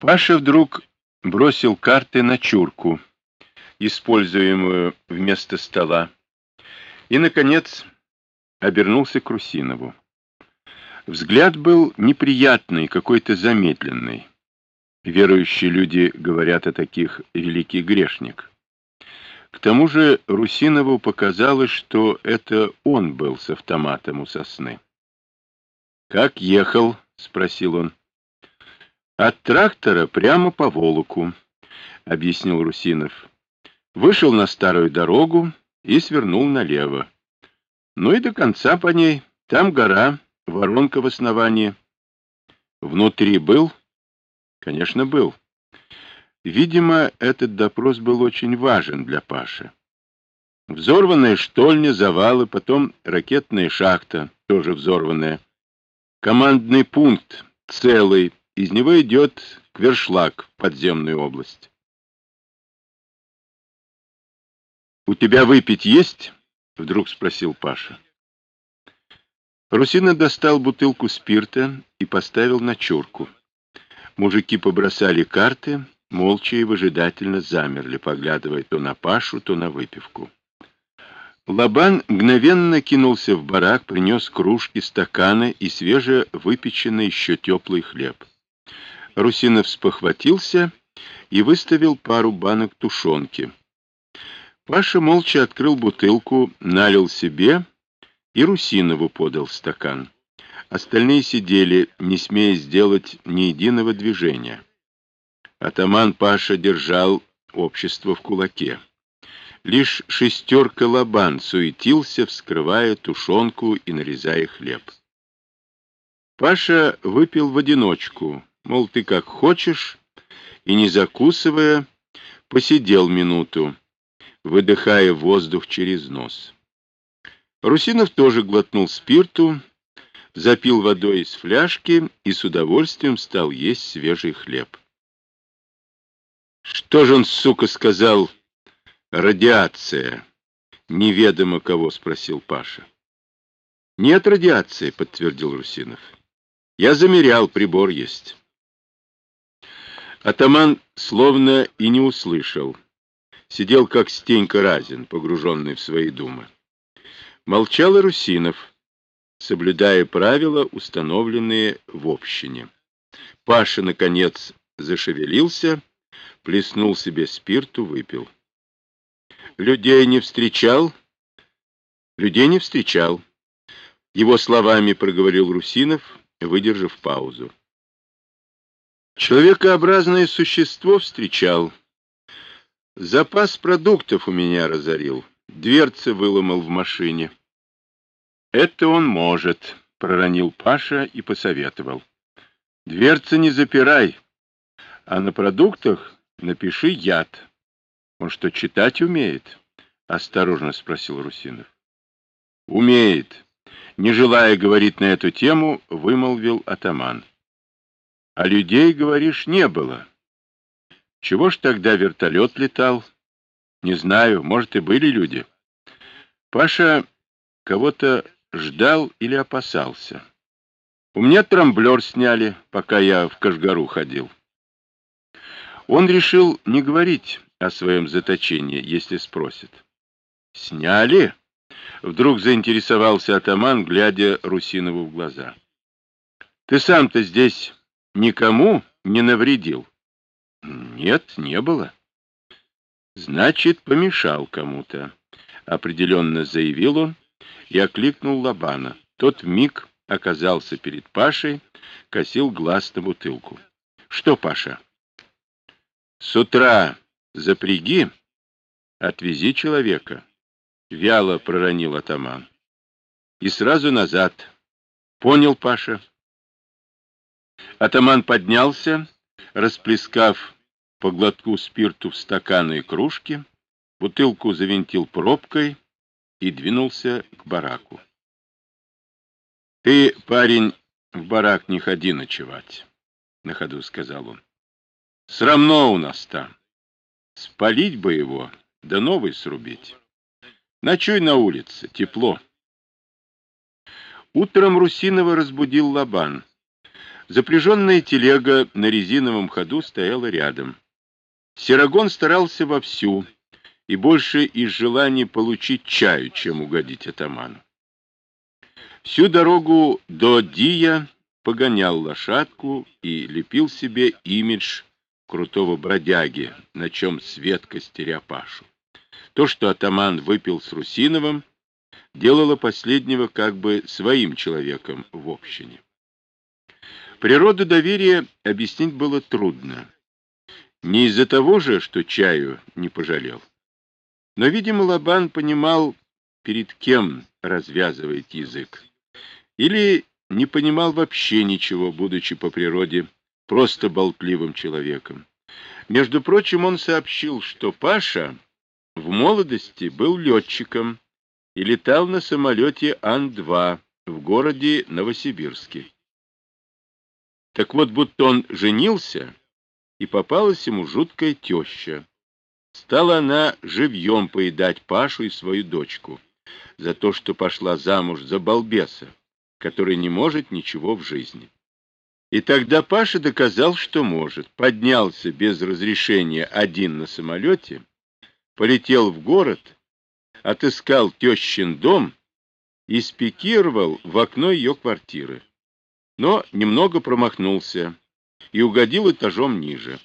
Паша вдруг бросил карты на чурку, используемую вместо стола, и, наконец, обернулся к Русинову. Взгляд был неприятный, какой-то замедленный. Верующие люди говорят о таких великий грешник. К тому же Русинову показалось, что это он был с автоматом у сосны. «Как ехал?» — спросил он. «От трактора прямо по Волоку», — объяснил Русинов. Вышел на старую дорогу и свернул налево. Ну и до конца по ней. Там гора, воронка в основании. Внутри был? Конечно, был. Видимо, этот допрос был очень важен для Паши. Взорванная штольня, завалы, потом ракетная шахта, тоже взорванная. Командный пункт целый, из него идет квершлаг в подземную область. «У тебя выпить есть?» — вдруг спросил Паша. Русина достал бутылку спирта и поставил на чурку. Мужики побросали карты, молча и выжидательно замерли, поглядывая то на Пашу, то на выпивку. Лобан мгновенно кинулся в барак, принес кружки, стаканы и свежевыпеченный еще теплый хлеб. Русинов спохватился и выставил пару банок тушенки. Паша молча открыл бутылку, налил себе и Русинову подал стакан. Остальные сидели, не смея сделать ни единого движения. Атаман Паша держал общество в кулаке. Лишь шестерка лобан суетился, вскрывая тушенку и нарезая хлеб. Паша выпил в одиночку, мол, ты как хочешь, и, не закусывая, посидел минуту, выдыхая воздух через нос. Русинов тоже глотнул спирту, запил водой из фляжки и с удовольствием стал есть свежий хлеб. «Что же он, сука, сказал? Радиация!» «Неведомо кого?» — спросил Паша. «Нет радиации», — подтвердил Русинов. «Я замерял, прибор есть». Атаман словно и не услышал. Сидел, как Стенька Разин, погруженный в свои думы. Молчал и Русинов, соблюдая правила, установленные в общине. Паша, наконец, зашевелился, плеснул себе спирту, выпил. Людей не встречал? Людей не встречал. Его словами проговорил Русинов, выдержав паузу. Человекообразное существо встречал. Запас продуктов у меня разорил. Дверцы выломал в машине. Это он может, проронил Паша и посоветовал. Дверцы не запирай, а на продуктах напиши яд. Он что, читать умеет? Осторожно спросил Русинов. Умеет. Не желая говорить на эту тему, вымолвил атаман. А людей, говоришь, не было. Чего ж тогда вертолет летал? Не знаю, может, и были люди. Паша кого-то ждал или опасался. У меня трамблер сняли, пока я в Кашгару ходил. Он решил не говорить о своем заточении, если спросят. «Сняли?» — вдруг заинтересовался атаман, глядя Русинову в глаза. «Ты сам-то здесь никому не навредил?» Нет, не было. Значит, помешал кому-то, определенно заявил он и окликнул Лобана. Тот миг оказался перед Пашей, косил глаз на бутылку. Что, Паша? С утра запряги, отвези человека. Вяло проронил атаман. И сразу назад. Понял, Паша? Атаман поднялся, расплескав по глотку спирту в стаканы и кружки, бутылку завинтил пробкой и двинулся к бараку. — Ты, парень, в барак не ходи ночевать, — на ходу сказал он. — Срамно у нас там. Спалить бы его, да новый срубить. Ночуй на улице, тепло. Утром Русинова разбудил Лобан. Запряженная телега на резиновом ходу стояла рядом. Серагон старался вовсю, и больше из желания получить чаю, чем угодить атаману. Всю дорогу до Дия погонял лошадку и лепил себе имидж крутого бродяги, на чем свет костеря Пашу. То, что атаман выпил с Русиновым, делало последнего как бы своим человеком в общине. Природу доверия объяснить было трудно. Не из-за того же, что чаю не пожалел. Но, видимо, Лобан понимал, перед кем развязывает язык. Или не понимал вообще ничего, будучи по природе просто болтливым человеком. Между прочим, он сообщил, что Паша в молодости был летчиком и летал на самолете Ан-2 в городе Новосибирске. Так вот, будто он женился, и попалась ему жуткая теща. Стала она живьем поедать Пашу и свою дочку за то, что пошла замуж за балбеса, который не может ничего в жизни. И тогда Паша доказал, что может. Поднялся без разрешения один на самолете, полетел в город, отыскал тещин дом и спикировал в окно ее квартиры но немного промахнулся и угодил этажом ниже.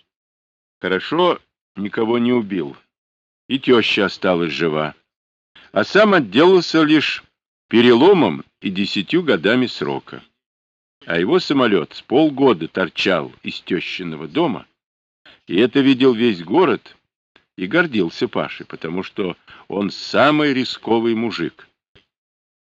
Хорошо, никого не убил, и теща осталась жива, а сам отделался лишь переломом и десятью годами срока. А его самолет с полгода торчал из тещиного дома, и это видел весь город, и гордился Пашей, потому что он самый рисковый мужик —